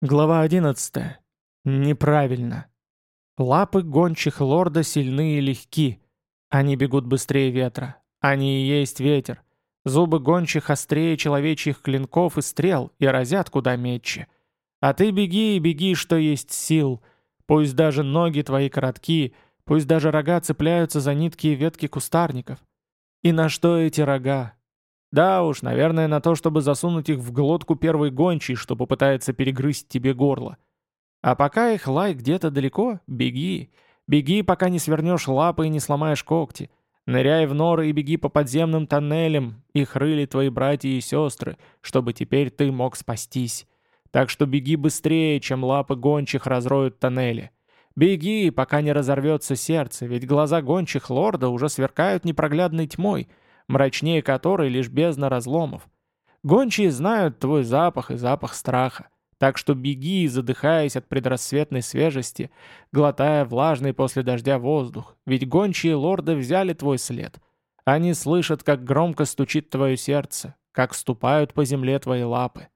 Глава 11. Неправильно. Лапы гончих лорда сильны и легки. Они бегут быстрее ветра. Они и есть ветер. Зубы гончих острее человечьих клинков и стрел и разят куда метче. А ты беги и беги, что есть сил. Пусть даже ноги твои коротки, пусть даже рога цепляются за нитки и ветки кустарников. И на что эти рога? Да уж, наверное, на то, чтобы засунуть их в глотку первой гончей, что попытается перегрызть тебе горло. А пока их лай где-то далеко, беги. Беги, пока не свернешь лапы и не сломаешь когти. Ныряй в норы и беги по подземным тоннелям. Их рыли твои братья и сестры, чтобы теперь ты мог спастись. Так что беги быстрее, чем лапы гончих разроют тоннели. Беги, пока не разорвется сердце, ведь глаза гончих лорда уже сверкают непроглядной тьмой — мрачнее которой лишь бездна разломов. Гончие знают твой запах и запах страха. Так что беги, задыхаясь от предрассветной свежести, глотая влажный после дождя воздух, ведь гончие лорды взяли твой след. Они слышат, как громко стучит твое сердце, как ступают по земле твои лапы.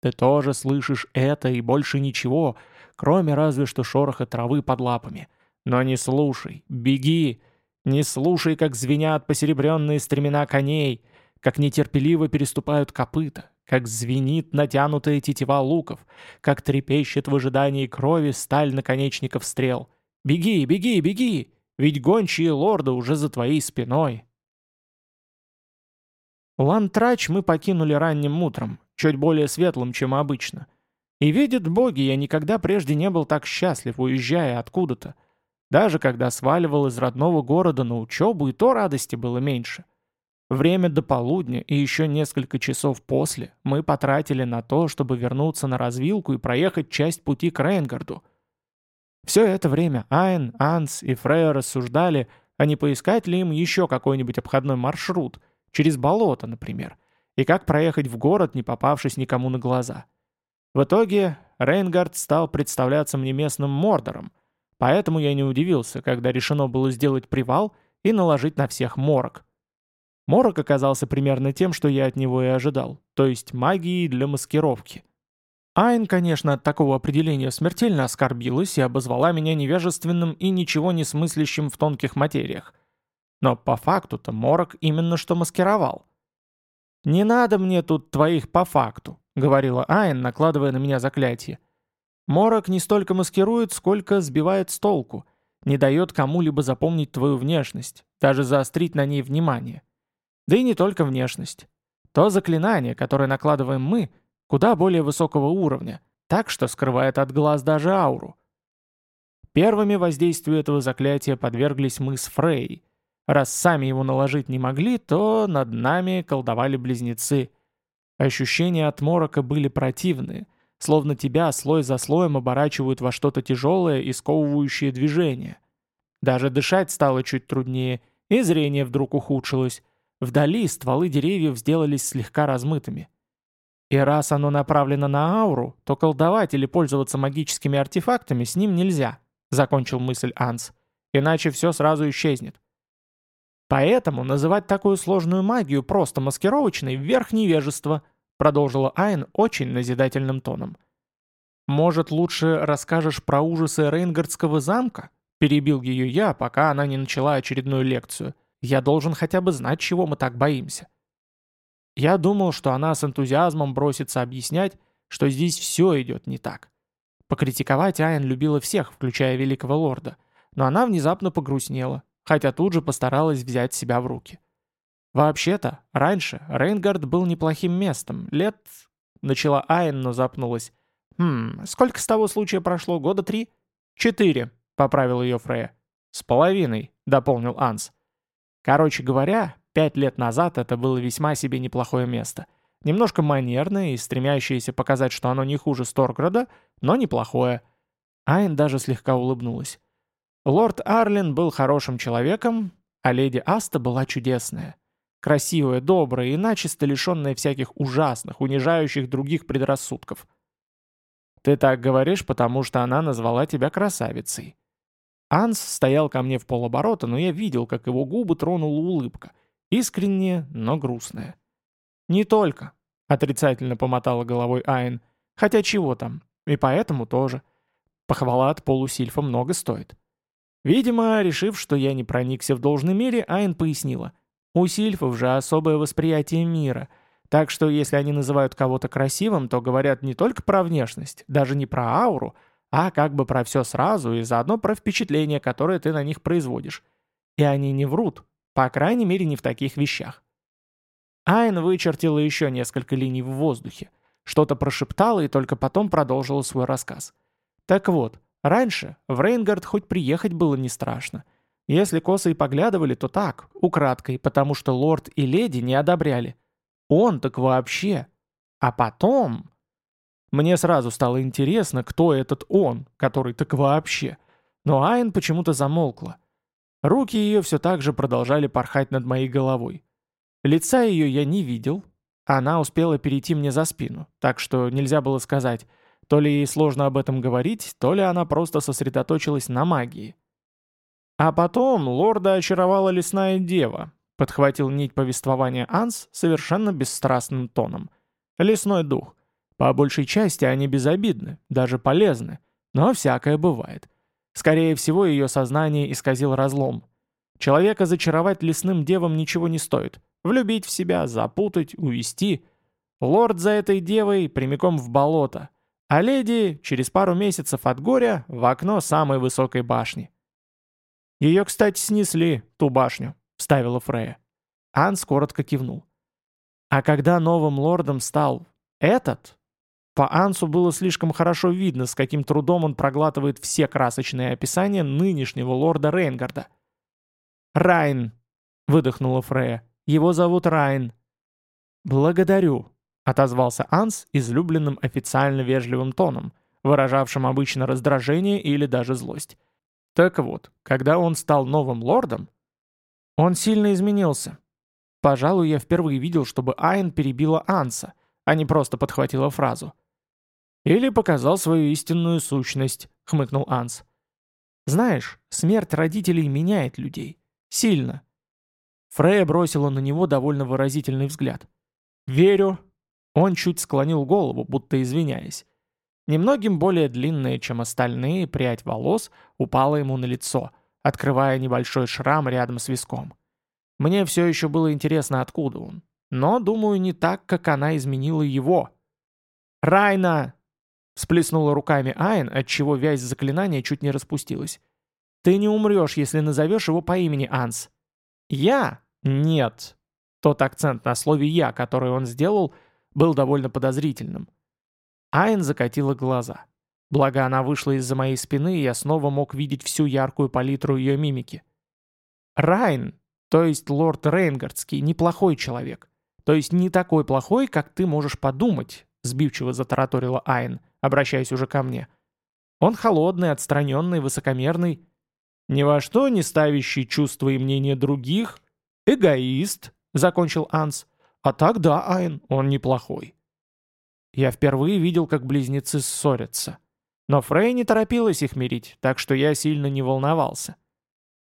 Ты тоже слышишь это и больше ничего, кроме разве что шороха травы под лапами. Но не слушай, беги, не слушай, как звенят посеребренные стремена коней, как нетерпеливо переступают копыта, как звенит натянутая тетива луков, как трепещет в ожидании крови сталь наконечников стрел. Беги, беги, беги, ведь гончие лорды уже за твоей спиной. Лантрач мы покинули ранним утром, чуть более светлым, чем обычно. И видят боги, я никогда прежде не был так счастлив, уезжая откуда-то. Даже когда сваливал из родного города на учебу, и то радости было меньше. Время до полудня и еще несколько часов после мы потратили на то, чтобы вернуться на развилку и проехать часть пути к Рейнгарду. Все это время Айн, Анс и Фрея рассуждали, а не поискать ли им еще какой-нибудь обходной маршрут, через болото, например, и как проехать в город, не попавшись никому на глаза. В итоге Рейнгард стал представляться мне местным мордором, Поэтому я не удивился, когда решено было сделать привал и наложить на всех морок. Морок оказался примерно тем, что я от него и ожидал, то есть магией для маскировки. Айн, конечно, от такого определения смертельно оскорбилась и обозвала меня невежественным и ничего не смыслящим в тонких материях. Но по факту-то Морок именно что маскировал. «Не надо мне тут твоих по факту», — говорила Айн, накладывая на меня заклятие. Морок не столько маскирует, сколько сбивает с толку, не дает кому-либо запомнить твою внешность, даже заострить на ней внимание. Да и не только внешность. То заклинание, которое накладываем мы, куда более высокого уровня, так что скрывает от глаз даже ауру. Первыми воздействию этого заклятия подверглись мы с Фрей. Раз сами его наложить не могли, то над нами колдовали близнецы. Ощущения от морока были противные — словно тебя слой за слоем оборачивают во что-то тяжелое и сковывающее движение. Даже дышать стало чуть труднее, и зрение вдруг ухудшилось. Вдали стволы деревьев сделались слегка размытыми. И раз оно направлено на ауру, то колдовать или пользоваться магическими артефактами с ним нельзя, закончил мысль Анс. Иначе все сразу исчезнет. Поэтому называть такую сложную магию просто маскировочной – верх невежества – продолжила Айн очень назидательным тоном. «Может, лучше расскажешь про ужасы Рейнгардского замка?» Перебил ее я, пока она не начала очередную лекцию. «Я должен хотя бы знать, чего мы так боимся». Я думал, что она с энтузиазмом бросится объяснять, что здесь все идет не так. Покритиковать Айн любила всех, включая Великого Лорда, но она внезапно погрустнела, хотя тут же постаралась взять себя в руки. Вообще-то, раньше Рейнгард был неплохим местом. Лет... Начала Айн, но запнулась. «Хм, сколько с того случая прошло? Года три?» «Четыре», — поправил ее Фрея. «С половиной», — дополнил Анс. Короче говоря, пять лет назад это было весьма себе неплохое место. Немножко манерное и стремящееся показать, что оно не хуже Сторграда, но неплохое. Айн даже слегка улыбнулась. Лорд Арлин был хорошим человеком, а леди Аста была чудесная. Красивая, добрая и начисто лишенная всяких ужасных, унижающих других предрассудков. Ты так говоришь, потому что она назвала тебя красавицей. Анс стоял ко мне в полоборота, но я видел, как его губы тронула улыбка. Искренняя, но грустная. «Не только», — отрицательно помотала головой Айн. «Хотя чего там? И поэтому тоже. Похвала от полусильфа много стоит. Видимо, решив, что я не проникся в должной мере, Айн пояснила. У сильфов же особое восприятие мира, так что если они называют кого-то красивым, то говорят не только про внешность, даже не про ауру, а как бы про все сразу и заодно про впечатление, которое ты на них производишь. И они не врут, по крайней мере не в таких вещах. Айн вычертила еще несколько линий в воздухе, что-то прошептала и только потом продолжила свой рассказ. Так вот, раньше в Рейнгард хоть приехать было не страшно. Если косы и поглядывали, то так, украдкой, потому что лорд и леди не одобряли. Он так вообще. А потом... Мне сразу стало интересно, кто этот он, который так вообще. Но Айн почему-то замолкла. Руки ее все так же продолжали порхать над моей головой. Лица ее я не видел. Она успела перейти мне за спину, так что нельзя было сказать, то ли ей сложно об этом говорить, то ли она просто сосредоточилась на магии. А потом лорда очаровала лесная дева, подхватил нить повествования Анс совершенно бесстрастным тоном. Лесной дух. По большей части они безобидны, даже полезны, но всякое бывает. Скорее всего, ее сознание исказил разлом. Человека зачаровать лесным девам ничего не стоит. Влюбить в себя, запутать, увести. Лорд за этой девой прямиком в болото, а леди через пару месяцев от горя в окно самой высокой башни. «Ее, кстати, снесли, ту башню», — вставила Фрея. Анс коротко кивнул. А когда новым лордом стал этот, по Ансу было слишком хорошо видно, с каким трудом он проглатывает все красочные описания нынешнего лорда Рейнгарда. «Райн», — выдохнула Фрея. «Его зовут Райн». «Благодарю», — отозвался Анс излюбленным официально вежливым тоном, выражавшим обычно раздражение или даже злость. Так вот, когда он стал новым лордом, он сильно изменился. Пожалуй, я впервые видел, чтобы Айн перебила Анса, а не просто подхватила фразу. «Или показал свою истинную сущность», — хмыкнул Анс. «Знаешь, смерть родителей меняет людей. Сильно». Фрея бросила на него довольно выразительный взгляд. «Верю». Он чуть склонил голову, будто извиняясь. Немногим более длинная, чем остальные, прядь волос упала ему на лицо, открывая небольшой шрам рядом с виском. Мне все еще было интересно, откуда он. Но, думаю, не так, как она изменила его. «Райна!» — сплеснула руками Айн, отчего вязь заклинания чуть не распустилась. «Ты не умрешь, если назовешь его по имени Анс». «Я? Нет». Тот акцент на слове «я», который он сделал, был довольно подозрительным. Айн закатила глаза. Благо она вышла из-за моей спины, и я снова мог видеть всю яркую палитру ее мимики. Райн, то есть лорд Рейнгардский, неплохой человек. То есть не такой плохой, как ты можешь подумать, сбивчиво затараторила Айн, обращаясь уже ко мне. Он холодный, отстраненный, высокомерный, ни во что не ставящий чувства и мнения других, эгоист, закончил Анс. А так да, Айн, он неплохой. Я впервые видел, как близнецы ссорятся. Но Фрей не торопилась их мирить, так что я сильно не волновался.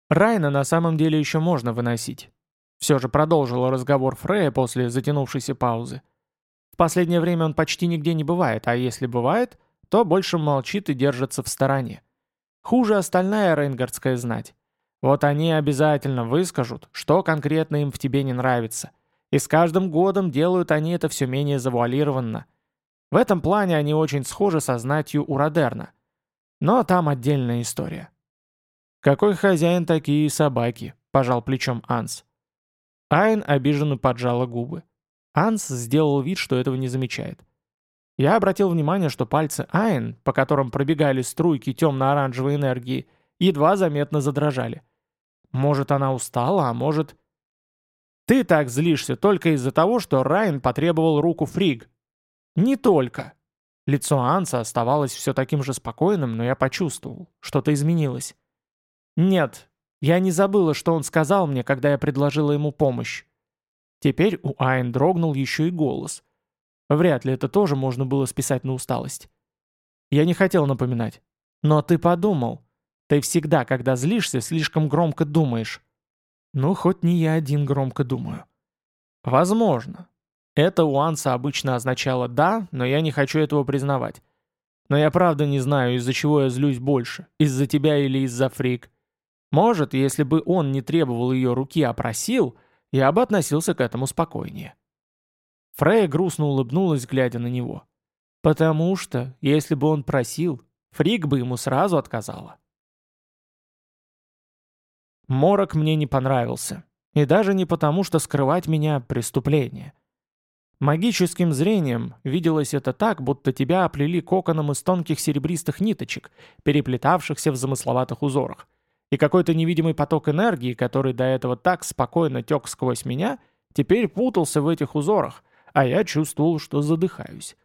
Райна на самом деле еще можно выносить. Все же продолжила разговор Фрея после затянувшейся паузы. В последнее время он почти нигде не бывает, а если бывает, то больше молчит и держится в стороне. Хуже остальная рейнгардская знать. Вот они обязательно выскажут, что конкретно им в тебе не нравится. И с каждым годом делают они это все менее завуалированно. В этом плане они очень схожи со знатью у Родерна. Но там отдельная история. «Какой хозяин, такие собаки», — пожал плечом Анс. Айн обиженно поджала губы. Анс сделал вид, что этого не замечает. Я обратил внимание, что пальцы Айн, по которым пробегали струйки темно-оранжевой энергии, едва заметно задрожали. Может, она устала, а может... «Ты так злишься только из-за того, что Райн потребовал руку Фриг», не только. Лицо Анса оставалось все таким же спокойным, но я почувствовал, что-то изменилось. Нет, я не забыла, что он сказал мне, когда я предложила ему помощь. Теперь у Айн дрогнул еще и голос. Вряд ли это тоже можно было списать на усталость. Я не хотел напоминать. Но ты подумал. Ты всегда, когда злишься, слишком громко думаешь. Ну, хоть не я один громко думаю. Возможно, это у Анса обычно означало «да», но я не хочу этого признавать. но я правда не знаю, из-за чего я злюсь больше, из-за тебя или из-за Фрик. Может, если бы он не требовал ее руки, а просил, я бы относился к этому спокойнее. Фрея грустно улыбнулась, глядя на него. Потому что, если бы он просил, Фрик бы ему сразу отказала. Морок мне не понравился. И даже не потому, что скрывать меня – преступление. Магическим зрением виделось это так, будто тебя оплели коконом из тонких серебристых ниточек, переплетавшихся в замысловатых узорах. И какой-то невидимый поток энергии, который до этого так спокойно тек сквозь меня, теперь путался в этих узорах, а я чувствовал, что задыхаюсь.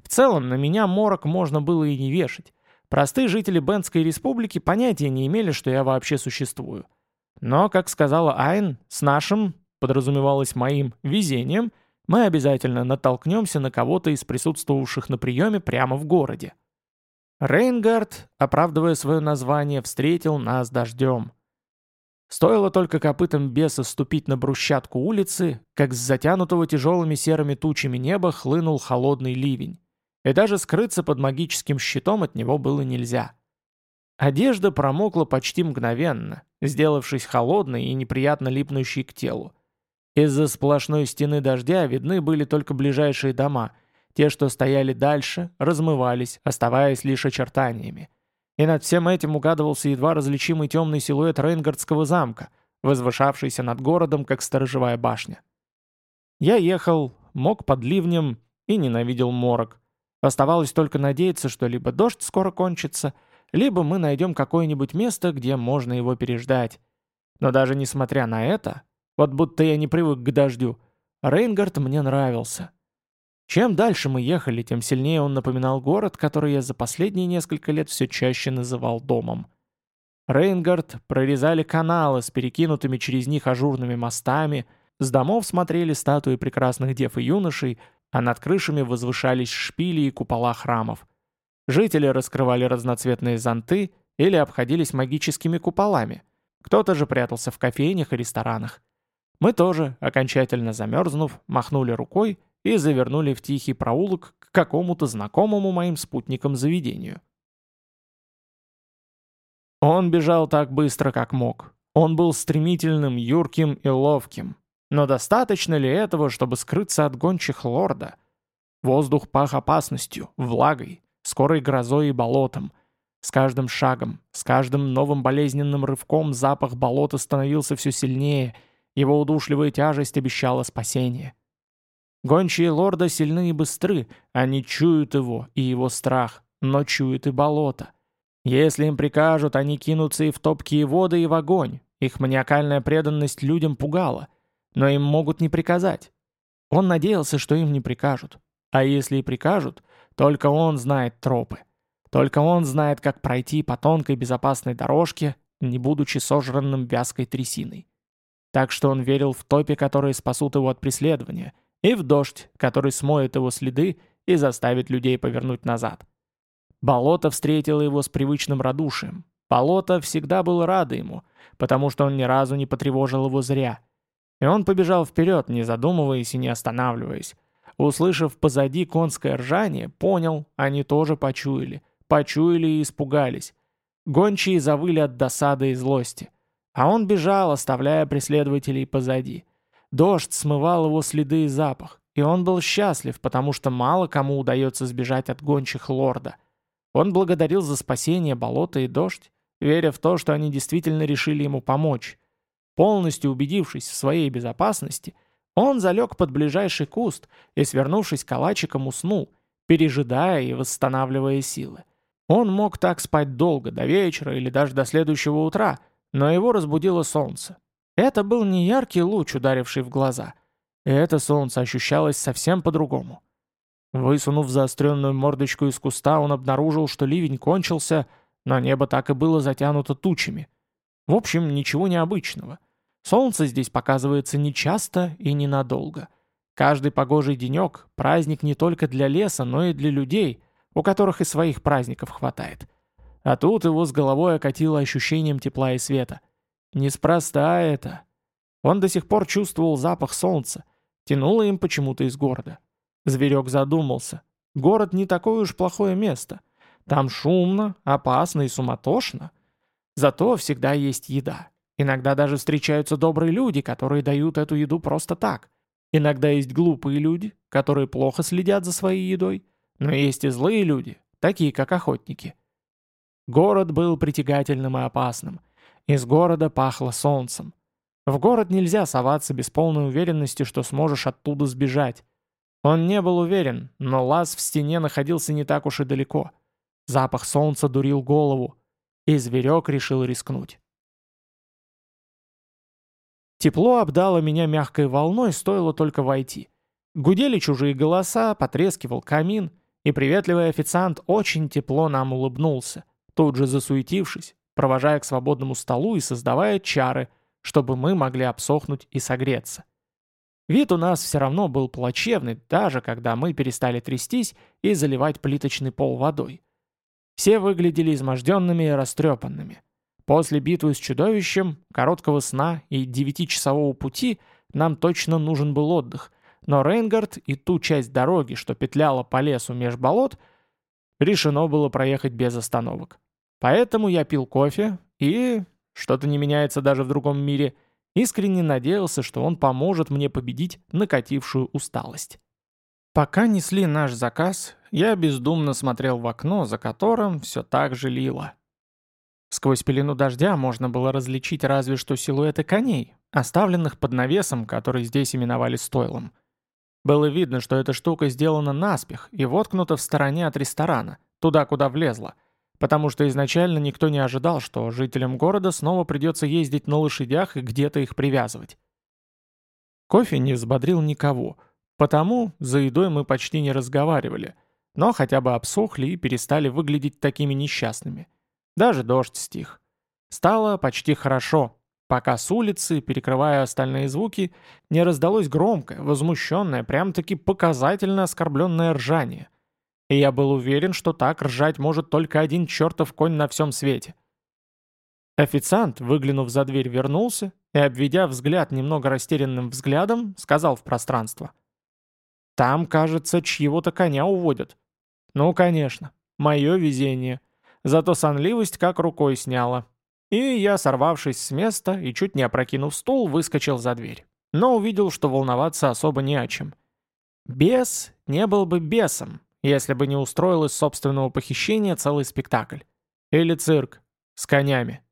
В целом, на меня морок можно было и не вешать. Простые жители Бенской республики понятия не имели, что я вообще существую. Но, как сказала Айн, с нашим, подразумевалось моим, везением – мы обязательно натолкнемся на кого-то из присутствовавших на приеме прямо в городе. Рейнгард, оправдывая свое название, встретил нас дождем. Стоило только копытам беса ступить на брусчатку улицы, как с затянутого тяжелыми серыми тучами неба хлынул холодный ливень. И даже скрыться под магическим щитом от него было нельзя. Одежда промокла почти мгновенно, сделавшись холодной и неприятно липнущей к телу. Из-за сплошной стены дождя видны были только ближайшие дома. Те, что стояли дальше, размывались, оставаясь лишь очертаниями. И над всем этим угадывался едва различимый темный силуэт Рейнгардского замка, возвышавшийся над городом, как сторожевая башня. Я ехал, мог под ливнем и ненавидел морок. Оставалось только надеяться, что либо дождь скоро кончится, либо мы найдем какое-нибудь место, где можно его переждать. Но даже несмотря на это, вот будто я не привык к дождю. Рейнгард мне нравился. Чем дальше мы ехали, тем сильнее он напоминал город, который я за последние несколько лет все чаще называл домом. Рейнгард прорезали каналы с перекинутыми через них ажурными мостами, с домов смотрели статуи прекрасных дев и юношей, а над крышами возвышались шпили и купола храмов. Жители раскрывали разноцветные зонты или обходились магическими куполами. Кто-то же прятался в кофейнях и ресторанах. Мы тоже, окончательно замерзнув, махнули рукой и завернули в тихий проулок к какому-то знакомому моим спутникам заведению. Он бежал так быстро, как мог. Он был стремительным, юрким и ловким. Но достаточно ли этого, чтобы скрыться от гончих лорда? Воздух пах опасностью, влагой, скорой грозой и болотом. С каждым шагом, с каждым новым болезненным рывком запах болота становился все сильнее — его удушливая тяжесть обещала спасение. Гончие лорда сильны и быстры, они чуют его и его страх, но чуют и болото. Если им прикажут, они кинутся и в топкие воды, и в огонь. Их маниакальная преданность людям пугала, но им могут не приказать. Он надеялся, что им не прикажут. А если и прикажут, только он знает тропы. Только он знает, как пройти по тонкой безопасной дорожке, не будучи сожранным вязкой трясиной. Так что он верил в топи, которые спасут его от преследования, и в дождь, который смоет его следы и заставит людей повернуть назад. Болото встретило его с привычным радушием. Болото всегда было радо ему, потому что он ни разу не потревожил его зря. И он побежал вперед, не задумываясь и не останавливаясь. Услышав позади конское ржание, понял, они тоже почуяли. Почуяли и испугались. Гончие завыли от досады и злости. А он бежал, оставляя преследователей позади. Дождь смывал его следы и запах, и он был счастлив, потому что мало кому удается сбежать от гончих лорда. Он благодарил за спасение болота и дождь, веря в то, что они действительно решили ему помочь. Полностью убедившись в своей безопасности, он залег под ближайший куст и, свернувшись калачиком, уснул, пережидая и восстанавливая силы. Он мог так спать долго, до вечера или даже до следующего утра – но его разбудило солнце. Это был не яркий луч, ударивший в глаза. Это солнце ощущалось совсем по-другому. Высунув заостренную мордочку из куста, он обнаружил, что ливень кончился, но небо так и было затянуто тучами. В общем, ничего необычного. Солнце здесь показывается нечасто и ненадолго. Каждый погожий денек – праздник не только для леса, но и для людей, у которых и своих праздников хватает. А тут его с головой окатило ощущением тепла и света. Неспроста это. Он до сих пор чувствовал запах солнца. Тянуло им почему-то из города. Зверек задумался. Город не такое уж плохое место. Там шумно, опасно и суматошно. Зато всегда есть еда. Иногда даже встречаются добрые люди, которые дают эту еду просто так. Иногда есть глупые люди, которые плохо следят за своей едой. Но есть и злые люди, такие как охотники. Город был притягательным и опасным. Из города пахло солнцем. В город нельзя соваться без полной уверенности, что сможешь оттуда сбежать. Он не был уверен, но лаз в стене находился не так уж и далеко. Запах солнца дурил голову, и зверек решил рискнуть. Тепло обдало меня мягкой волной, стоило только войти. Гудели чужие голоса, потрескивал камин, и приветливый официант очень тепло нам улыбнулся, тут же засуетившись, провожая к свободному столу и создавая чары, чтобы мы могли обсохнуть и согреться. Вид у нас все равно был плачевный, даже когда мы перестали трястись и заливать плиточный пол водой. Все выглядели изможденными и растрепанными. После битвы с чудовищем, короткого сна и девятичасового пути нам точно нужен был отдых, но Рейнгард и ту часть дороги, что петляла по лесу меж болот, решено было проехать без остановок. Поэтому я пил кофе и, что-то не меняется даже в другом мире, искренне надеялся, что он поможет мне победить накатившую усталость. Пока несли наш заказ, я бездумно смотрел в окно, за которым все так же лило. Сквозь пелену дождя можно было различить разве что силуэты коней, оставленных под навесом, который здесь именовали стойлом. Было видно, что эта штука сделана наспех и воткнута в стороне от ресторана, туда, куда влезла, потому что изначально никто не ожидал, что жителям города снова придется ездить на лошадях и где-то их привязывать. Кофе не взбодрил никого, потому за едой мы почти не разговаривали, но хотя бы обсохли и перестали выглядеть такими несчастными. Даже дождь стих. Стало почти хорошо, пока с улицы, перекрывая остальные звуки, не раздалось громкое, возмущенное, прям-таки показательно оскорбленное ржание. И я был уверен, что так ржать может только один чертов конь на всем свете. Официант, выглянув за дверь, вернулся и, обведя взгляд немного растерянным взглядом, сказал в пространство. «Там, кажется, чьего-то коня уводят». «Ну, конечно. Мое везение». Зато сонливость как рукой сняла. И я, сорвавшись с места и чуть не опрокинув стул, выскочил за дверь. Но увидел, что волноваться особо не о чем. Бес не был бы бесом, если бы не устроил из собственного похищения целый спектакль. Или цирк. С конями.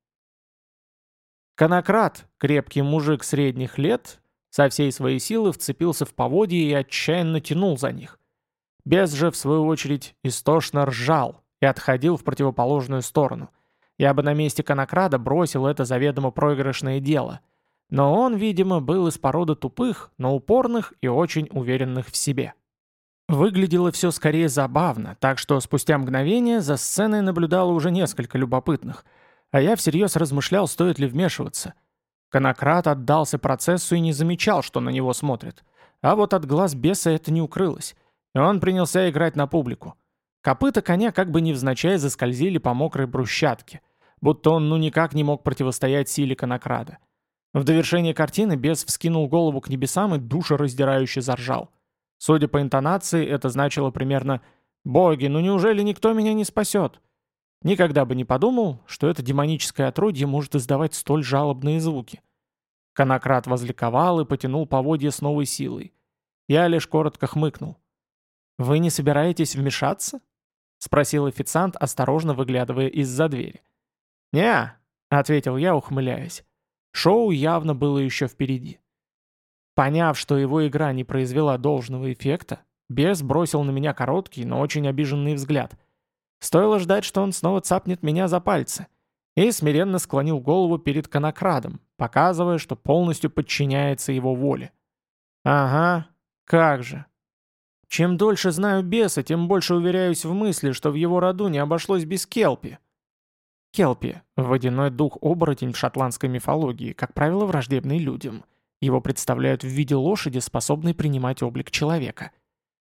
Конократ, крепкий мужик средних лет, со всей своей силы вцепился в поводья и отчаянно тянул за них. Бес же, в свою очередь, истошно ржал, и отходил в противоположную сторону. Я бы на месте конокрада бросил это заведомо проигрышное дело. Но он, видимо, был из породы тупых, но упорных и очень уверенных в себе. Выглядело все скорее забавно, так что спустя мгновение за сценой наблюдало уже несколько любопытных, а я всерьез размышлял, стоит ли вмешиваться. Конократ отдался процессу и не замечал, что на него смотрят. А вот от глаз беса это не укрылось, и он принялся играть на публику. Копыта коня как бы невзначай заскользили по мокрой брусчатке, будто он ну никак не мог противостоять силе конокрада. В довершение картины бес вскинул голову к небесам и душераздирающе заржал. Судя по интонации, это значило примерно «Боги, ну неужели никто меня не спасет?» Никогда бы не подумал, что это демоническое отродье может издавать столь жалобные звуки. Конократ возликовал и потянул поводья с новой силой. Я лишь коротко хмыкнул. «Вы не собираетесь вмешаться?» — спросил официант, осторожно выглядывая из-за двери. не ответил я, ухмыляясь. Шоу явно было еще впереди. Поняв, что его игра не произвела должного эффекта, бес бросил на меня короткий, но очень обиженный взгляд. Стоило ждать, что он снова цапнет меня за пальцы, и смиренно склонил голову перед конокрадом, показывая, что полностью подчиняется его воле. «Ага, как же. Чем дольше знаю беса, тем больше уверяюсь в мысли, что в его роду не обошлось без Келпи. Келпи – водяной дух-оборотень в шотландской мифологии, как правило, враждебный людям. Его представляют в виде лошади, способной принимать облик человека.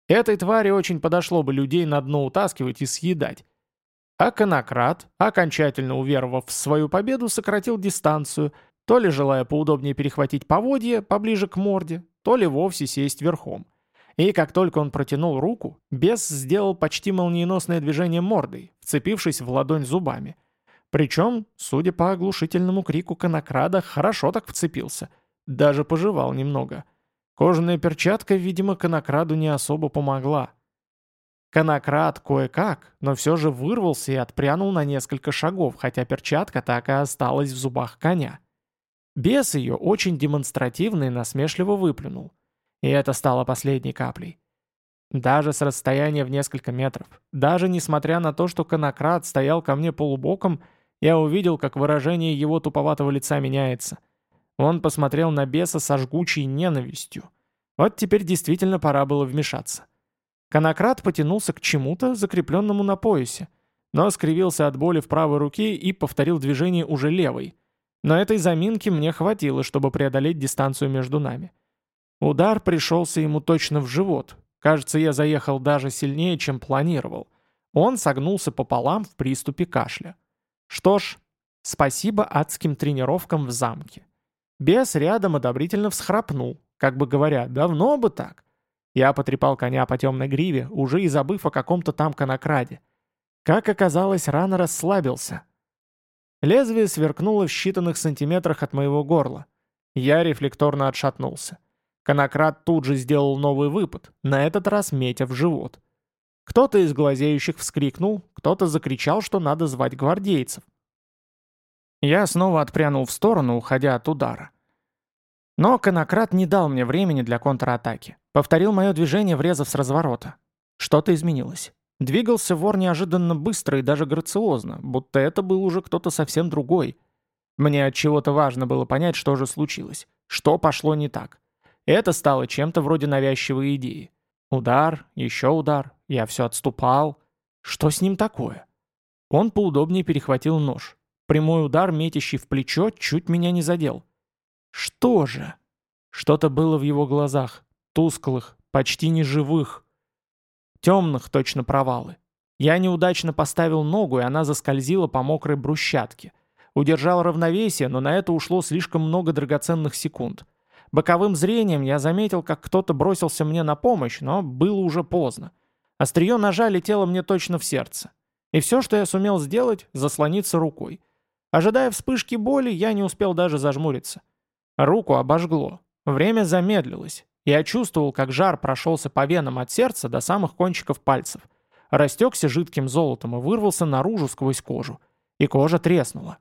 Этой твари очень подошло бы людей на дно утаскивать и съедать. А конократ, окончательно уверовав в свою победу, сократил дистанцию, то ли желая поудобнее перехватить поводье поближе к морде, то ли вовсе сесть верхом. И как только он протянул руку, бес сделал почти молниеносное движение мордой, вцепившись в ладонь зубами. Причем, судя по оглушительному крику конокрада, хорошо так вцепился. Даже пожевал немного. Кожаная перчатка, видимо, конокраду не особо помогла. Конокрад кое-как, но все же вырвался и отпрянул на несколько шагов, хотя перчатка так и осталась в зубах коня. Бес ее очень демонстративно и насмешливо выплюнул. И это стало последней каплей. Даже с расстояния в несколько метров, даже несмотря на то, что конокрад стоял ко мне полубоком, я увидел, как выражение его туповатого лица меняется. Он посмотрел на беса со жгучей ненавистью. Вот теперь действительно пора было вмешаться. Конократ потянулся к чему-то, закрепленному на поясе, но скривился от боли в правой руке и повторил движение уже левой. Но этой заминки мне хватило, чтобы преодолеть дистанцию между нами. Удар пришелся ему точно в живот. Кажется, я заехал даже сильнее, чем планировал. Он согнулся пополам в приступе кашля. Что ж, спасибо адским тренировкам в замке. Бес рядом одобрительно всхрапнул, как бы говоря, давно бы так. Я потрепал коня по темной гриве, уже и забыв о каком-то там конокраде. Как оказалось, рано расслабился. Лезвие сверкнуло в считанных сантиметрах от моего горла. Я рефлекторно отшатнулся. Конокрад тут же сделал новый выпад, на этот раз метя в живот. Кто-то из глазеющих вскрикнул, кто-то закричал, что надо звать гвардейцев. Я снова отпрянул в сторону, уходя от удара. Но конократ не дал мне времени для контратаки. Повторил мое движение, врезав с разворота. Что-то изменилось. Двигался вор неожиданно быстро и даже грациозно, будто это был уже кто-то совсем другой. Мне от чего-то важно было понять, что же случилось. Что пошло не так. Это стало чем-то вроде навязчивой идеи. Удар, еще удар, я все отступал. Что с ним такое? Он поудобнее перехватил нож. Прямой удар, метящий в плечо, чуть меня не задел. Что же? Что-то было в его глазах, тусклых, почти неживых. Темных точно провалы. Я неудачно поставил ногу, и она заскользила по мокрой брусчатке. Удержал равновесие, но на это ушло слишком много драгоценных секунд. Боковым зрением я заметил, как кто-то бросился мне на помощь, но было уже поздно. Острие ножа летело мне точно в сердце. И все, что я сумел сделать, заслониться рукой. Ожидая вспышки боли, я не успел даже зажмуриться. Руку обожгло. Время замедлилось. Я чувствовал, как жар прошелся по венам от сердца до самых кончиков пальцев. Растекся жидким золотом и вырвался наружу сквозь кожу. И кожа треснула.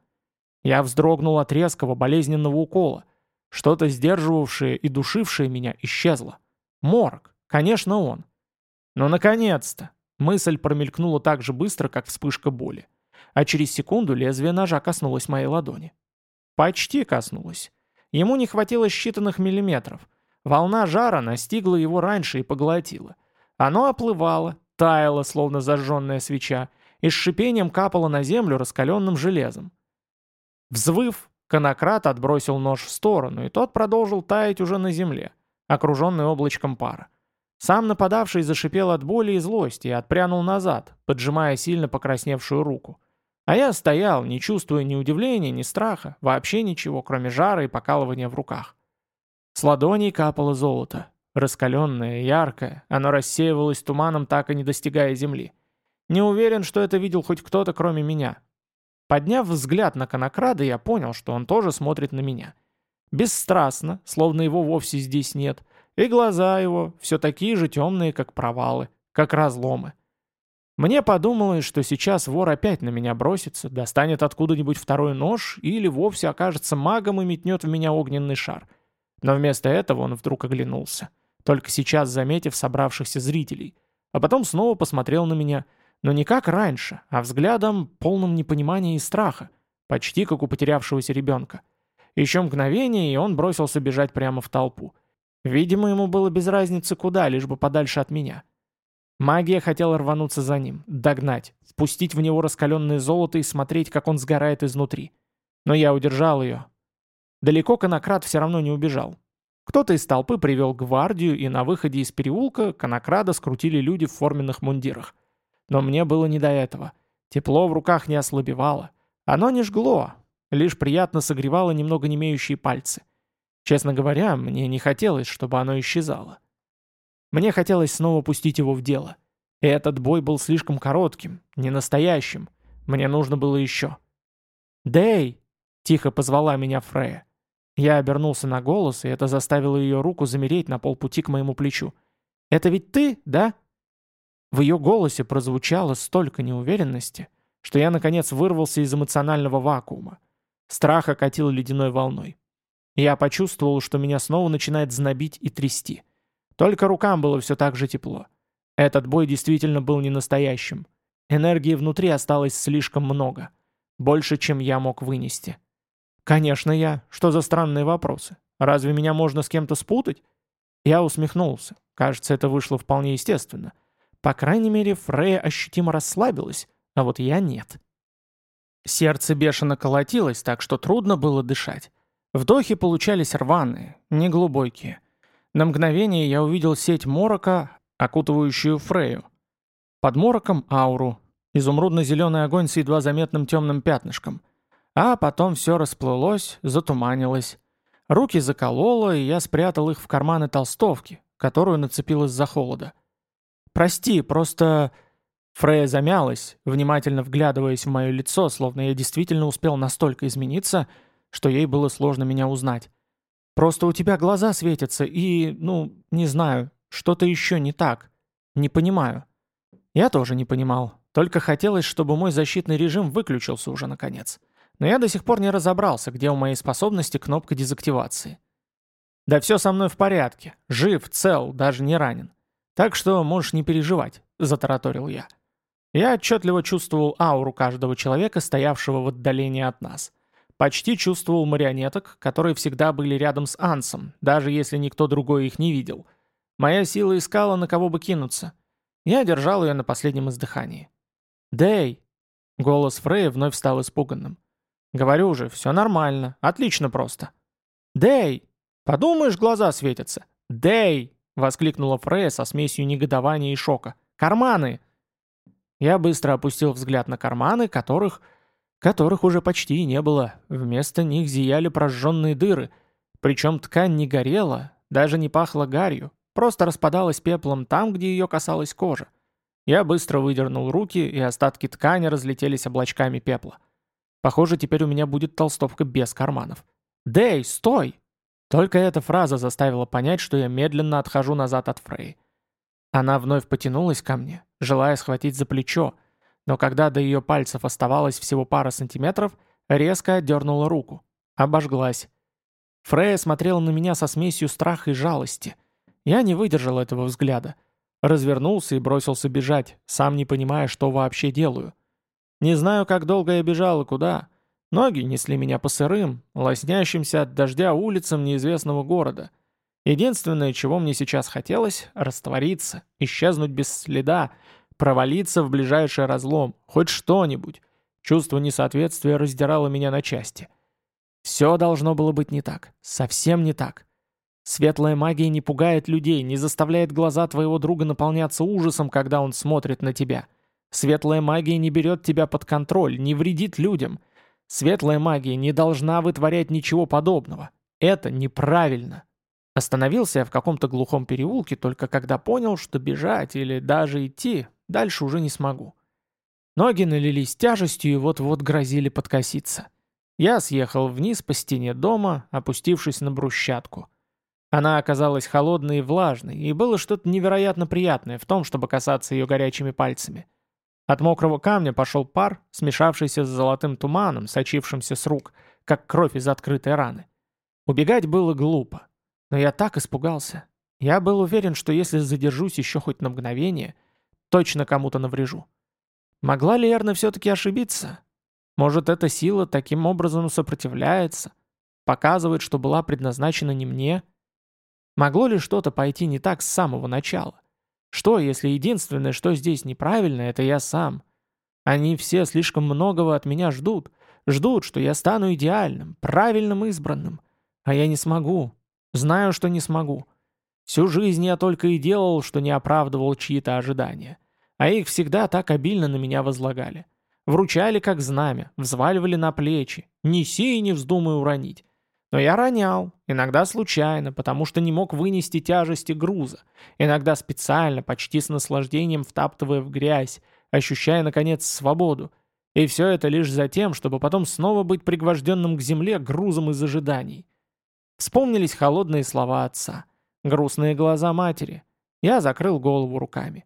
Я вздрогнул от резкого болезненного укола. Что-то сдерживавшее и душившее меня исчезло. Морг. Конечно, он. Но наконец-то! Мысль промелькнула так же быстро, как вспышка боли. А через секунду лезвие ножа коснулось моей ладони. Почти коснулось. Ему не хватило считанных миллиметров. Волна жара настигла его раньше и поглотила. Оно оплывало, таяло, словно зажженная свеча, и с шипением капало на землю раскаленным железом. Взвыв, конократ отбросил нож в сторону, и тот продолжил таять уже на земле, окруженный облачком пара. Сам нападавший зашипел от боли и злости и отпрянул назад, поджимая сильно покрасневшую руку. А я стоял, не чувствуя ни удивления, ни страха, вообще ничего, кроме жара и покалывания в руках. С ладоней капало золото. Раскаленное, яркое, оно рассеивалось туманом, так и не достигая земли. Не уверен, что это видел хоть кто-то, кроме меня. Подняв взгляд на конокрада, я понял, что он тоже смотрит на меня. Бесстрастно, словно его вовсе здесь нет, и глаза его все такие же темные, как провалы, как разломы. Мне подумалось, что сейчас вор опять на меня бросится, достанет откуда-нибудь второй нож или вовсе окажется магом и метнет в меня огненный шар — но вместо этого он вдруг оглянулся, только сейчас заметив собравшихся зрителей, а потом снова посмотрел на меня, но не как раньше, а взглядом полным непонимания и страха, почти как у потерявшегося ребенка. Еще мгновение, и он бросился бежать прямо в толпу. Видимо, ему было без разницы куда, лишь бы подальше от меня. Магия хотела рвануться за ним, догнать, впустить в него раскаленное золото и смотреть, как он сгорает изнутри. Но я удержал ее, Далеко конокрад все равно не убежал. Кто-то из толпы привел гвардию, и на выходе из переулка конокрада скрутили люди в форменных мундирах. Но мне было не до этого. Тепло в руках не ослабевало. Оно не жгло, лишь приятно согревало немного немеющие пальцы. Честно говоря, мне не хотелось, чтобы оно исчезало. Мне хотелось снова пустить его в дело. И этот бой был слишком коротким, не настоящим. Мне нужно было еще. «Дэй!» — тихо позвала меня Фрея. Я обернулся на голос, и это заставило ее руку замереть на полпути к моему плечу. «Это ведь ты, да?» В ее голосе прозвучало столько неуверенности, что я, наконец, вырвался из эмоционального вакуума. Страх окатил ледяной волной. Я почувствовал, что меня снова начинает знобить и трясти. Только рукам было все так же тепло. Этот бой действительно был не настоящим. Энергии внутри осталось слишком много. Больше, чем я мог вынести. «Конечно я. Что за странные вопросы? Разве меня можно с кем-то спутать?» Я усмехнулся. Кажется, это вышло вполне естественно. По крайней мере, Фрея ощутимо расслабилась, а вот я нет. Сердце бешено колотилось, так что трудно было дышать. Вдохи получались рваные, неглубокие. На мгновение я увидел сеть морока, окутывающую Фрею. Под мороком ауру, изумрудно-зеленый огонь с едва заметным темным пятнышком. А потом все расплылось, затуманилось. Руки закололо, и я спрятал их в карманы толстовки, которую нацепил из-за холода. «Прости, просто...» Фрея замялась, внимательно вглядываясь в мое лицо, словно я действительно успел настолько измениться, что ей было сложно меня узнать. «Просто у тебя глаза светятся, и, ну, не знаю, что-то еще не так. Не понимаю». Я тоже не понимал, только хотелось, чтобы мой защитный режим выключился уже наконец. Но я до сих пор не разобрался, где у моей способности кнопка дезактивации. «Да все со мной в порядке. Жив, цел, даже не ранен. Так что можешь не переживать», — затараторил я. Я отчетливо чувствовал ауру каждого человека, стоявшего в отдалении от нас. Почти чувствовал марионеток, которые всегда были рядом с Ансом, даже если никто другой их не видел. Моя сила искала, на кого бы кинуться. Я держал ее на последнем издыхании. «Дэй!» Голос Фрея вновь стал испуганным. «Говорю уже, все нормально, отлично просто». «Дэй! Подумаешь, глаза светятся!» «Дэй!» — воскликнула Фрея со смесью негодования и шока. «Карманы!» Я быстро опустил взгляд на карманы, которых... которых уже почти не было. Вместо них зияли прожженные дыры. Причем ткань не горела, даже не пахла гарью, просто распадалась пеплом там, где ее касалась кожа. Я быстро выдернул руки, и остатки ткани разлетелись облачками пепла. Похоже, теперь у меня будет толстовка без карманов. «Дэй, стой!» Только эта фраза заставила понять, что я медленно отхожу назад от Фрей. Она вновь потянулась ко мне, желая схватить за плечо, но когда до ее пальцев оставалось всего пара сантиметров, резко отдернула руку. Обожглась. Фрея смотрела на меня со смесью страха и жалости. Я не выдержал этого взгляда. Развернулся и бросился бежать, сам не понимая, что вообще делаю. Не знаю, как долго я бежал и куда. Ноги несли меня по сырым, лоснящимся от дождя улицам неизвестного города — Единственное, чего мне сейчас хотелось — раствориться, исчезнуть без следа, провалиться в ближайший разлом, хоть что-нибудь. Чувство несоответствия раздирало меня на части. Все должно было быть не так, совсем не так. Светлая магия не пугает людей, не заставляет глаза твоего друга наполняться ужасом, когда он смотрит на тебя. Светлая магия не берет тебя под контроль, не вредит людям. Светлая магия не должна вытворять ничего подобного. Это неправильно. Остановился я в каком-то глухом переулке только когда понял, что бежать или даже идти дальше уже не смогу. Ноги налились тяжестью и вот-вот грозили подкоситься. Я съехал вниз по стене дома, опустившись на брусчатку. Она оказалась холодной и влажной, и было что-то невероятно приятное в том, чтобы касаться ее горячими пальцами. От мокрого камня пошел пар, смешавшийся с золотым туманом, сочившимся с рук, как кровь из открытой раны. Убегать было глупо. Но я так испугался. Я был уверен, что если задержусь еще хоть на мгновение, точно кому-то наврежу. Могла ли Эрна все-таки ошибиться? Может, эта сила таким образом сопротивляется? Показывает, что была предназначена не мне? Могло ли что-то пойти не так с самого начала? Что, если единственное, что здесь неправильно, это я сам? Они все слишком многого от меня ждут. Ждут, что я стану идеальным, правильным избранным. А я не смогу, Знаю, что не смогу. Всю жизнь я только и делал, что не оправдывал чьи-то ожидания. А их всегда так обильно на меня возлагали. Вручали как знамя, взваливали на плечи. Неси и не вздумай уронить. Но я ронял, иногда случайно, потому что не мог вынести тяжести груза, иногда специально, почти с наслаждением втаптывая в грязь, ощущая, наконец, свободу. И все это лишь за тем, чтобы потом снова быть пригвожденным к земле грузом из ожиданий. Вспомнились холодные слова отца, грустные глаза матери. Я закрыл голову руками.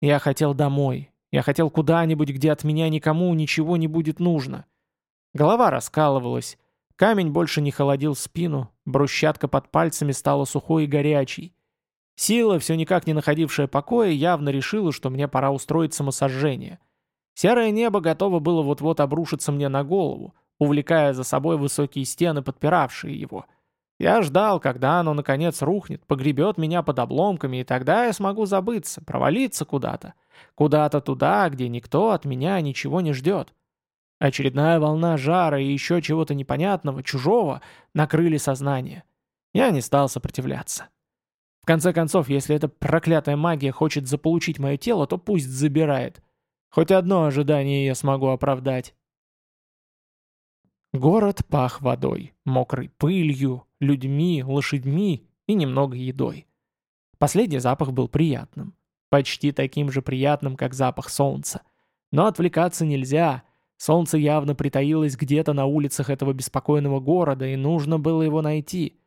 Я хотел домой. Я хотел куда-нибудь, где от меня никому ничего не будет нужно. Голова раскалывалась. Камень больше не холодил спину, брусчатка под пальцами стала сухой и горячей. Сила, все никак не находившая покоя, явно решила, что мне пора устроить самосожжение. Серое небо готово было вот-вот обрушиться мне на голову, увлекая за собой высокие стены, подпиравшие его. Я ждал, когда оно наконец рухнет, погребет меня под обломками, и тогда я смогу забыться, провалиться куда-то. Куда-то туда, где никто от меня ничего не ждет. Очередная волна жара и еще чего-то непонятного, чужого, накрыли сознание. Я не стал сопротивляться. В конце концов, если эта проклятая магия хочет заполучить мое тело, то пусть забирает. Хоть одно ожидание я смогу оправдать. Город пах водой, мокрой пылью, людьми, лошадьми и немного едой. Последний запах был приятным. Почти таким же приятным, как запах солнца. Но отвлекаться нельзя — Солнце явно притаилось где-то на улицах этого беспокойного города, и нужно было его найти.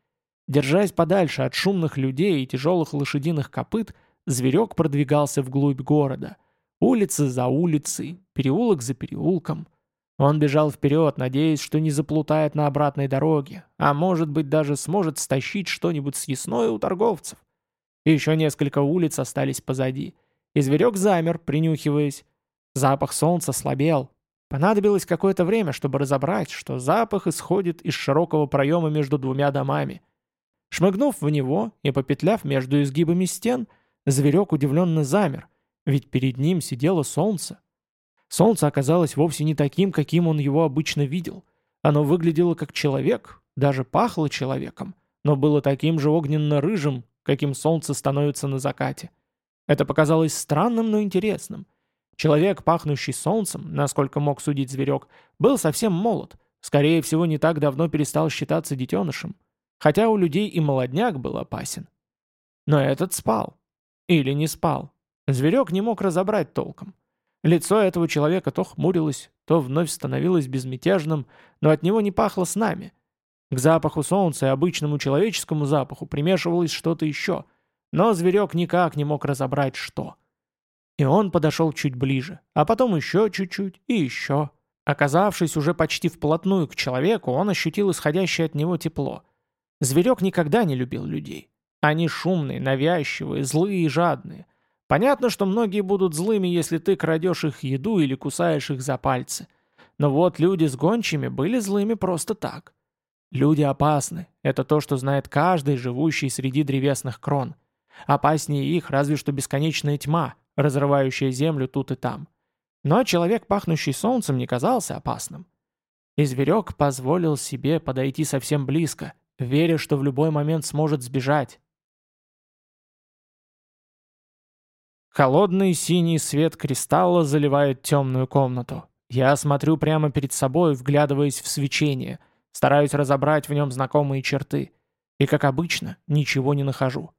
Держась подальше от шумных людей и тяжелых лошадиных копыт, зверек продвигался вглубь города. Улицы за улицей, переулок за переулком. Он бежал вперед, надеясь, что не заплутает на обратной дороге, а может быть даже сможет стащить что-нибудь съестное у торговцев. Еще несколько улиц остались позади. И зверек замер, принюхиваясь. Запах солнца слабел, Понадобилось какое-то время, чтобы разобрать, что запах исходит из широкого проема между двумя домами. Шмыгнув в него и попетляв между изгибами стен, зверек удивленно замер, ведь перед ним сидело солнце. Солнце оказалось вовсе не таким, каким он его обычно видел. Оно выглядело как человек, даже пахло человеком, но было таким же огненно-рыжим, каким солнце становится на закате. Это показалось странным, но интересным — Человек, пахнущий солнцем, насколько мог судить зверек, был совсем молод, скорее всего, не так давно перестал считаться детенышем, хотя у людей и молодняк был опасен. Но этот спал. Или не спал. Зверек не мог разобрать толком. Лицо этого человека то хмурилось, то вновь становилось безмятежным, но от него не пахло с нами. К запаху солнца и обычному человеческому запаху примешивалось что-то еще, но зверек никак не мог разобрать, что. И он подошел чуть ближе, а потом еще чуть-чуть и еще. Оказавшись уже почти вплотную к человеку, он ощутил исходящее от него тепло. Зверек никогда не любил людей. Они шумные, навязчивые, злые и жадные. Понятно, что многие будут злыми, если ты крадешь их еду или кусаешь их за пальцы. Но вот люди с гончими были злыми просто так. Люди опасны. Это то, что знает каждый, живущий среди древесных крон. Опаснее их разве что бесконечная тьма, разрывающая землю тут и там. Но человек, пахнущий солнцем, не казался опасным. И зверек позволил себе подойти совсем близко, веря, что в любой момент сможет сбежать. Холодный синий свет кристалла заливает темную комнату. Я смотрю прямо перед собой, вглядываясь в свечение, стараюсь разобрать в нем знакомые черты. И, как обычно, ничего не нахожу.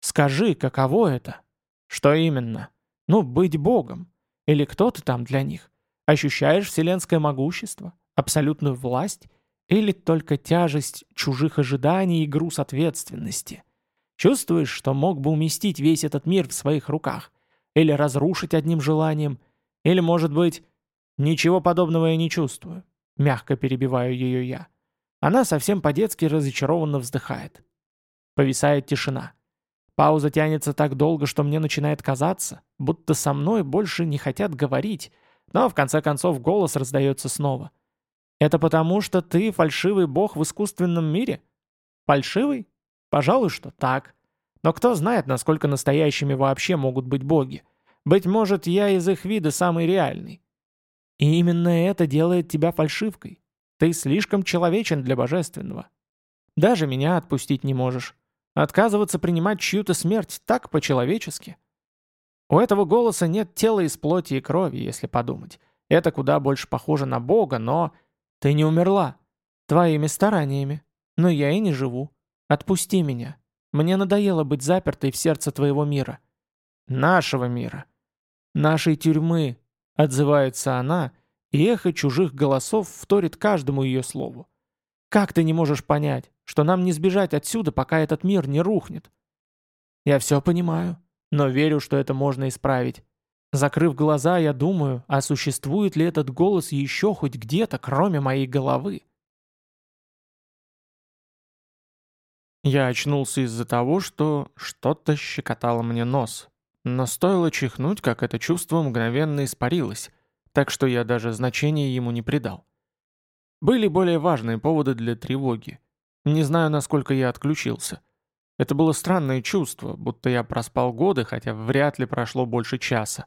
Скажи, каково это? Что именно? Ну, быть богом. Или кто ты там для них? Ощущаешь вселенское могущество? Абсолютную власть? Или только тяжесть чужих ожиданий и груз ответственности? Чувствуешь, что мог бы уместить весь этот мир в своих руках? Или разрушить одним желанием? Или, может быть, ничего подобного я не чувствую? Мягко перебиваю ее я. Она совсем по-детски разочарованно вздыхает. Повисает тишина. Пауза тянется так долго, что мне начинает казаться, будто со мной больше не хотят говорить, но в конце концов голос раздается снова. «Это потому, что ты фальшивый бог в искусственном мире?» «Фальшивый? Пожалуй, что так. Но кто знает, насколько настоящими вообще могут быть боги? Быть может, я из их вида самый реальный. И именно это делает тебя фальшивкой. Ты слишком человечен для божественного. Даже меня отпустить не можешь. Отказываться принимать чью-то смерть так по-человечески. У этого голоса нет тела из плоти и крови, если подумать. Это куда больше похоже на Бога, но... Ты не умерла. Твоими стараниями. Но я и не живу. Отпусти меня. Мне надоело быть запертой в сердце твоего мира. Нашего мира. Нашей тюрьмы, отзывается она, и эхо чужих голосов вторит каждому ее слову. Как ты не можешь понять, что нам не сбежать отсюда, пока этот мир не рухнет? Я все понимаю, но верю, что это можно исправить. Закрыв глаза, я думаю, а существует ли этот голос еще хоть где-то, кроме моей головы? Я очнулся из-за того, что что-то щекотало мне нос. Но стоило чихнуть, как это чувство мгновенно испарилось, так что я даже значения ему не придал. Были более важные поводы для тревоги. Не знаю, насколько я отключился. Это было странное чувство, будто я проспал годы, хотя вряд ли прошло больше часа.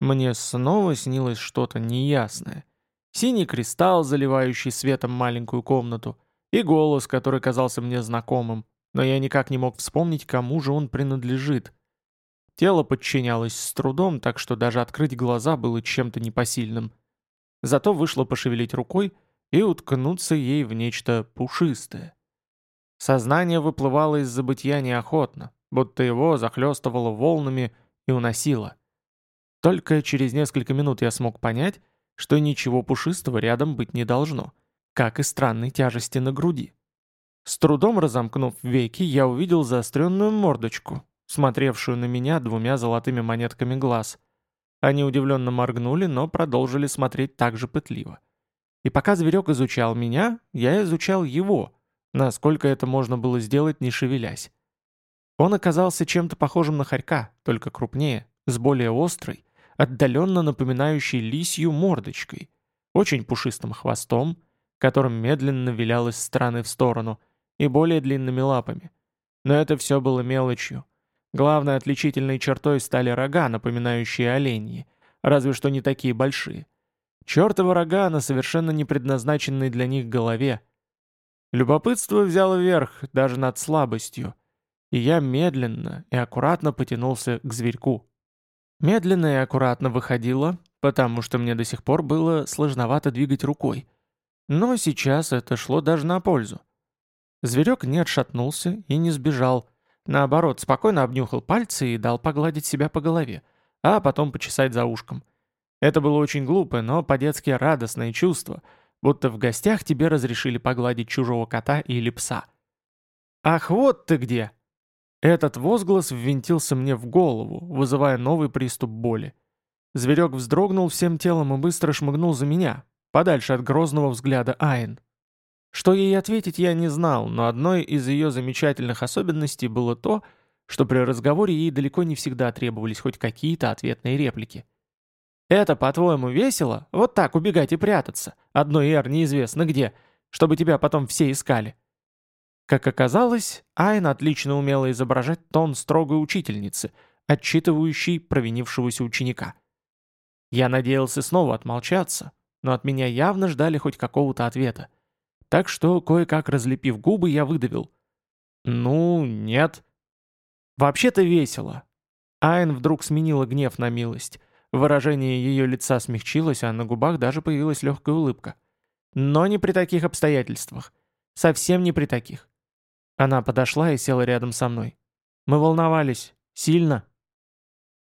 Мне снова снилось что-то неясное. Синий кристалл, заливающий светом маленькую комнату, и голос, который казался мне знакомым, но я никак не мог вспомнить, кому же он принадлежит. Тело подчинялось с трудом, так что даже открыть глаза было чем-то непосильным. Зато вышло пошевелить рукой и уткнуться ей в нечто пушистое. Сознание выплывало из забытья неохотно, будто его захлестывало волнами и уносило. Только через несколько минут я смог понять, что ничего пушистого рядом быть не должно, как и странной тяжести на груди. С трудом разомкнув веки, я увидел заостренную мордочку, смотревшую на меня двумя золотыми монетками глаз. Они удивленно моргнули, но продолжили смотреть так же пытливо. И пока зверек изучал меня, я изучал его — насколько это можно было сделать, не шевелясь. Он оказался чем-то похожим на хорька, только крупнее, с более острой, отдаленно напоминающей лисью мордочкой, очень пушистым хвостом, которым медленно вилял из стороны в сторону, и более длинными лапами. Но это все было мелочью. Главной отличительной чертой стали рога, напоминающие оленьи, разве что не такие большие. Чертовы рога на совершенно не предназначенной для них голове — Любопытство взяло верх даже над слабостью, и я медленно и аккуратно потянулся к зверьку. Медленно и аккуратно выходило, потому что мне до сих пор было сложновато двигать рукой. Но сейчас это шло даже на пользу. Зверек не отшатнулся и не сбежал. Наоборот, спокойно обнюхал пальцы и дал погладить себя по голове, а потом почесать за ушком. Это было очень глупое, но по-детски радостное чувство — будто в гостях тебе разрешили погладить чужого кота или пса. «Ах, вот ты где!» Этот возглас ввинтился мне в голову, вызывая новый приступ боли. Зверек вздрогнул всем телом и быстро шмыгнул за меня, подальше от грозного взгляда Айн. Что ей ответить я не знал, но одной из ее замечательных особенностей было то, что при разговоре ей далеко не всегда требовались хоть какие-то ответные реплики. Это, по-твоему, весело? Вот так убегать и прятаться, одной эр неизвестно где, чтобы тебя потом все искали. Как оказалось, Айн отлично умела изображать тон строгой учительницы, отчитывающей провинившегося ученика. Я надеялся снова отмолчаться, но от меня явно ждали хоть какого-то ответа. Так что, кое-как разлепив губы, я выдавил. «Ну, нет». «Вообще-то весело». Айн вдруг сменила гнев на милость. Выражение ее лица смягчилось, а на губах даже появилась легкая улыбка. Но не при таких обстоятельствах. Совсем не при таких. Она подошла и села рядом со мной. Мы волновались. Сильно.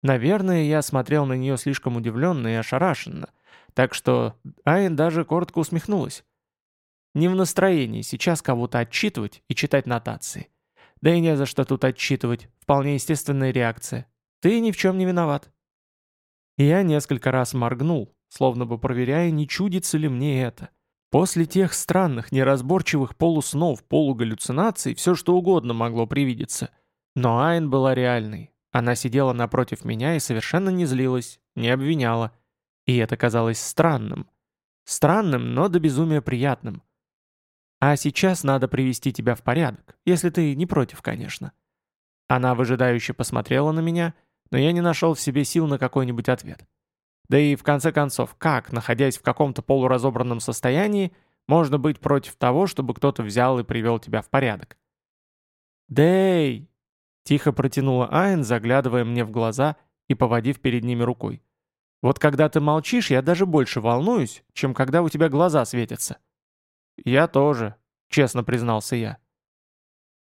Наверное, я смотрел на нее слишком удивленно и ошарашенно, так что Айн даже коротко усмехнулась. Не в настроении сейчас кого-то отчитывать и читать нотации. Да и не за что тут отчитывать, вполне естественная реакция. Ты ни в чем не виноват. Я несколько раз моргнул, словно бы проверяя, не чудится ли мне это. После тех странных, неразборчивых полуснов, полугаллюцинаций все что угодно могло привидеться. Но Айн была реальной. Она сидела напротив меня и совершенно не злилась, не обвиняла. И это казалось странным. Странным, но до безумия приятным. А сейчас надо привести тебя в порядок, если ты не против, конечно. Она выжидающе посмотрела на меня — но я не нашел в себе сил на какой-нибудь ответ. Да и в конце концов, как, находясь в каком-то полуразобранном состоянии, можно быть против того, чтобы кто-то взял и привел тебя в порядок? «Дэй!» — тихо протянула Айн, заглядывая мне в глаза и поводив перед ними рукой. «Вот когда ты молчишь, я даже больше волнуюсь, чем когда у тебя глаза светятся». «Я тоже», — честно признался я.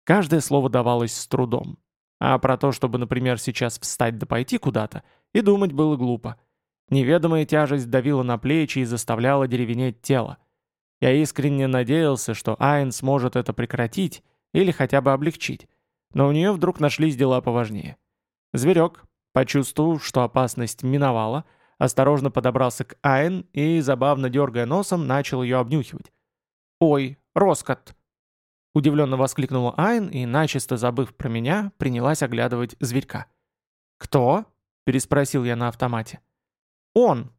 Каждое слово давалось с трудом. А про то, чтобы, например, сейчас встать да пойти куда-то, и думать было глупо. Неведомая тяжесть давила на плечи и заставляла деревенеть тело. Я искренне надеялся, что Айн сможет это прекратить или хотя бы облегчить. Но у нее вдруг нашлись дела поважнее. Зверек, почувствовав, что опасность миновала, осторожно подобрался к Айн и, забавно дергая носом, начал ее обнюхивать. «Ой, роскот!» Удивленно воскликнула Айн и, начисто забыв про меня, принялась оглядывать зверька. «Кто?» – переспросил я на автомате. «Он!»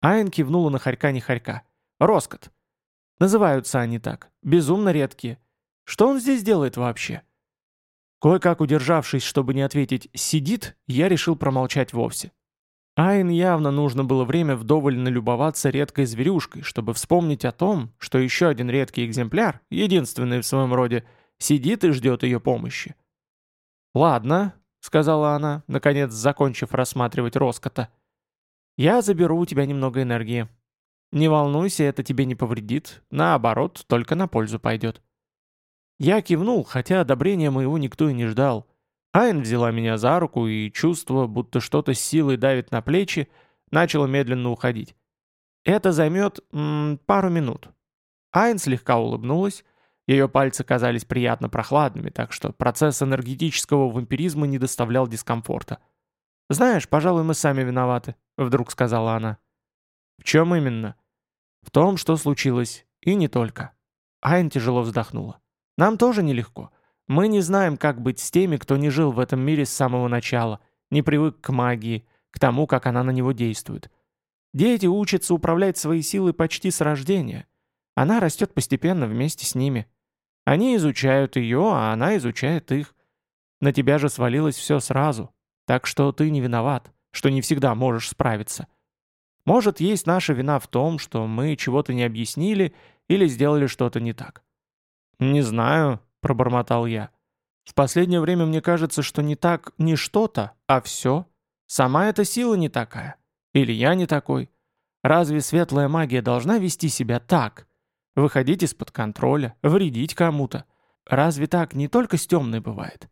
Айн кивнула на хорька не хорька. «Роскот. Называются они так. Безумно редкие. Что он здесь делает вообще?» Кое-как удержавшись, чтобы не ответить «сидит», я решил промолчать вовсе. Айн явно нужно было время вдоволь налюбоваться редкой зверюшкой, чтобы вспомнить о том, что еще один редкий экземпляр, единственный в своем роде, сидит и ждет ее помощи. «Ладно», — сказала она, наконец закончив рассматривать роскота. «Я заберу у тебя немного энергии. Не волнуйся, это тебе не повредит, наоборот, только на пользу пойдет». Я кивнул, хотя одобрения моего никто и не ждал. Айн взяла меня за руку, и чувство, будто что-то с силой давит на плечи, начало медленно уходить. Это займет м, пару минут. Айн слегка улыбнулась, ее пальцы казались приятно прохладными, так что процесс энергетического вампиризма не доставлял дискомфорта. «Знаешь, пожалуй, мы сами виноваты», — вдруг сказала она. «В чем именно?» «В том, что случилось, и не только». Айн тяжело вздохнула. «Нам тоже нелегко. Мы не знаем, как быть с теми, кто не жил в этом мире с самого начала, не привык к магии, к тому, как она на него действует. Дети учатся управлять своей силой почти с рождения. Она растет постепенно вместе с ними. Они изучают ее, а она изучает их. На тебя же свалилось все сразу, так что ты не виноват, что не всегда можешь справиться. Может, есть наша вина в том, что мы чего-то не объяснили или сделали что-то не так. Не знаю, пробормотал я. В последнее время мне кажется, что не так не что-то, а все. Сама эта сила не такая. Или я не такой. Разве светлая магия должна вести себя так? Выходить из-под контроля, вредить кому-то? Разве так не только с темной бывает?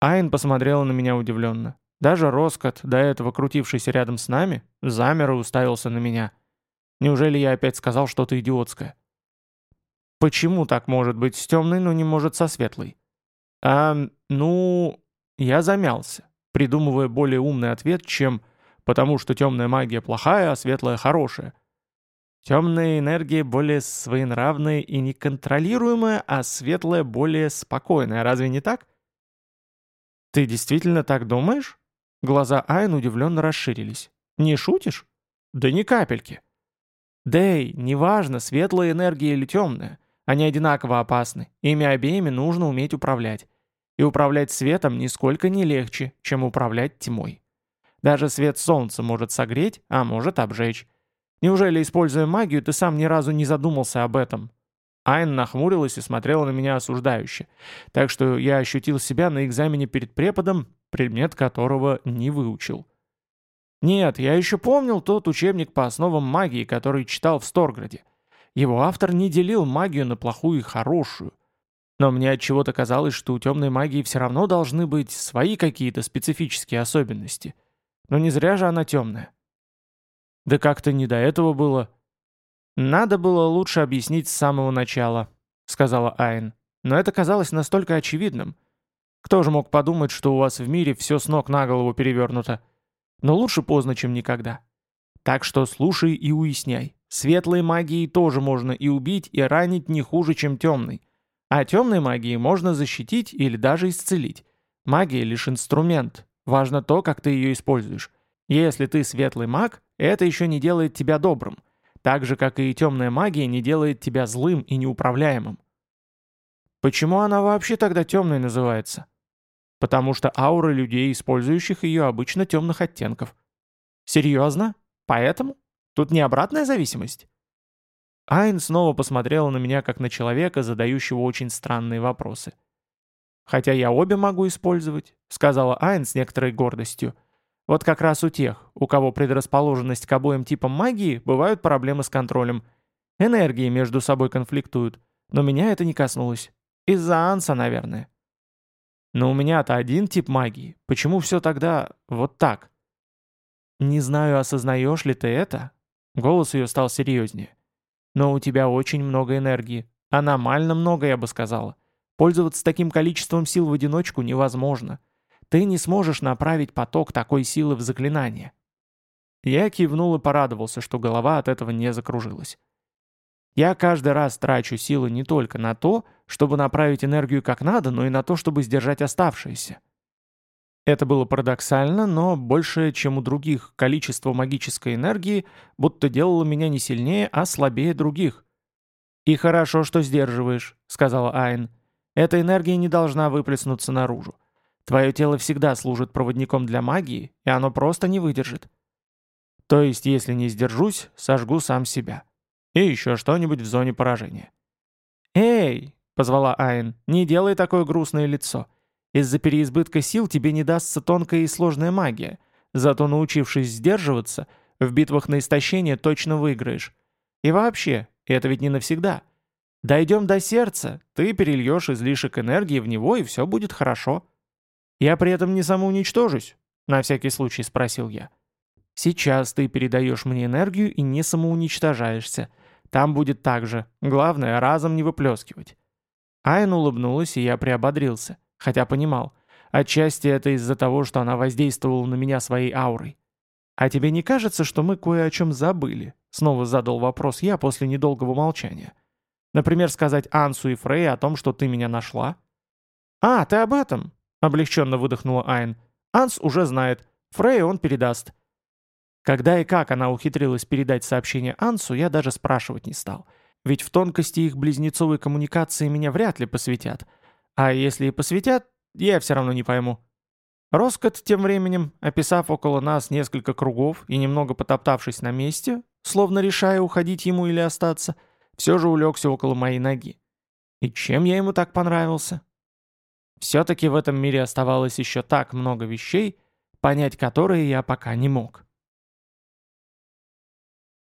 Айн посмотрела на меня удивленно. Даже Роскот, до этого крутившийся рядом с нами, замер и уставился на меня. Неужели я опять сказал что-то идиотское? Почему так может быть с темной, но не может со светлой? А, ну... Я замялся, придумывая более умный ответ, чем «потому что темная магия плохая, а светлая хорошая». Темная энергия более своенравная и неконтролируемая, а светлая более спокойная. Разве не так? Ты действительно так думаешь? Глаза Айн удивленно расширились. Не шутишь? Да ни капельки. Дэй, неважно, светлая энергия или темная. Они одинаково опасны, ими обеими нужно уметь управлять. И управлять светом нисколько не легче, чем управлять тьмой. Даже свет солнца может согреть, а может обжечь. Неужели, используя магию, ты сам ни разу не задумался об этом? Айн нахмурилась и смотрела на меня осуждающе, так что я ощутил себя на экзамене перед преподом, предмет которого не выучил. Нет, я еще помнил тот учебник по основам магии, который читал в Сторграде. Его автор не делил магию на плохую и хорошую. Но мне от чего то казалось, что у темной магии все равно должны быть свои какие-то специфические особенности. Но не зря же она темная. Да как-то не до этого было. «Надо было лучше объяснить с самого начала», — сказала Айн. «Но это казалось настолько очевидным. Кто же мог подумать, что у вас в мире все с ног на голову перевернуто? Но лучше поздно, чем никогда. Так что слушай и уясняй. Светлой магией тоже можно и убить, и ранить не хуже, чем темной. А темной магией можно защитить или даже исцелить. Магия лишь инструмент. Важно то, как ты ее используешь. Если ты светлый маг, это еще не делает тебя добрым. Так же, как и темная магия не делает тебя злым и неуправляемым. Почему она вообще тогда темной называется? Потому что аура людей, использующих ее, обычно темных оттенков. Серьезно? Поэтому? Тут не обратная зависимость? Айн снова посмотрела на меня как на человека, задающего очень странные вопросы. «Хотя я обе могу использовать», — сказала Айн с некоторой гордостью. «Вот как раз у тех, у кого предрасположенность к обоим типам магии, бывают проблемы с контролем. Энергии между собой конфликтуют. но меня это не коснулось. Из-за Анса, наверное. Но у меня-то один тип магии. Почему все тогда вот так? Не знаю, осознаешь ли ты это? Голос ее стал серьезнее. Но у тебя очень много энергии. Аномально много, я бы сказала. Пользоваться таким количеством сил в одиночку невозможно. Ты не сможешь направить поток такой силы в заклинание. Я кивнул и порадовался, что голова от этого не закружилась. Я каждый раз трачу силы не только на то, чтобы направить энергию как надо, но и на то, чтобы сдержать оставшееся. Это было парадоксально, но большее, чем у других, количество магической энергии будто делало меня не сильнее, а слабее других. «И хорошо, что сдерживаешь», — сказала Айн. «Эта энергия не должна выплеснуться наружу. Твое тело всегда служит проводником для магии, и оно просто не выдержит. То есть, если не сдержусь, сожгу сам себя. И еще что-нибудь в зоне поражения». «Эй!» — позвала Айн. «Не делай такое грустное лицо. Из-за переизбытка сил тебе не дастся тонкая и сложная магия. Зато научившись сдерживаться, в битвах на истощение точно выиграешь. И вообще, это ведь не навсегда. Дойдем до сердца, ты перельешь излишек энергии в него, и все будет хорошо. Я при этом не самоуничтожусь? На всякий случай спросил я. Сейчас ты передаешь мне энергию и не самоуничтожаешься. Там будет так же. Главное, разом не выплескивать. Айн улыбнулась, и я приободрился хотя понимал, отчасти это из-за того, что она воздействовала на меня своей аурой. «А тебе не кажется, что мы кое о чем забыли?» Снова задал вопрос я после недолгого молчания. «Например, сказать Ансу и Фрей о том, что ты меня нашла?» «А, ты об этом?» — облегченно выдохнула Айн. «Анс уже знает. Фрей он передаст». Когда и как она ухитрилась передать сообщение Ансу, я даже спрашивать не стал. Ведь в тонкости их близнецовой коммуникации меня вряд ли посвятят — а если и посвятят, я все равно не пойму. Роскот тем временем, описав около нас несколько кругов и немного потоптавшись на месте, словно решая, уходить ему или остаться, все же улегся около моей ноги. И чем я ему так понравился? Все-таки в этом мире оставалось еще так много вещей, понять которые я пока не мог.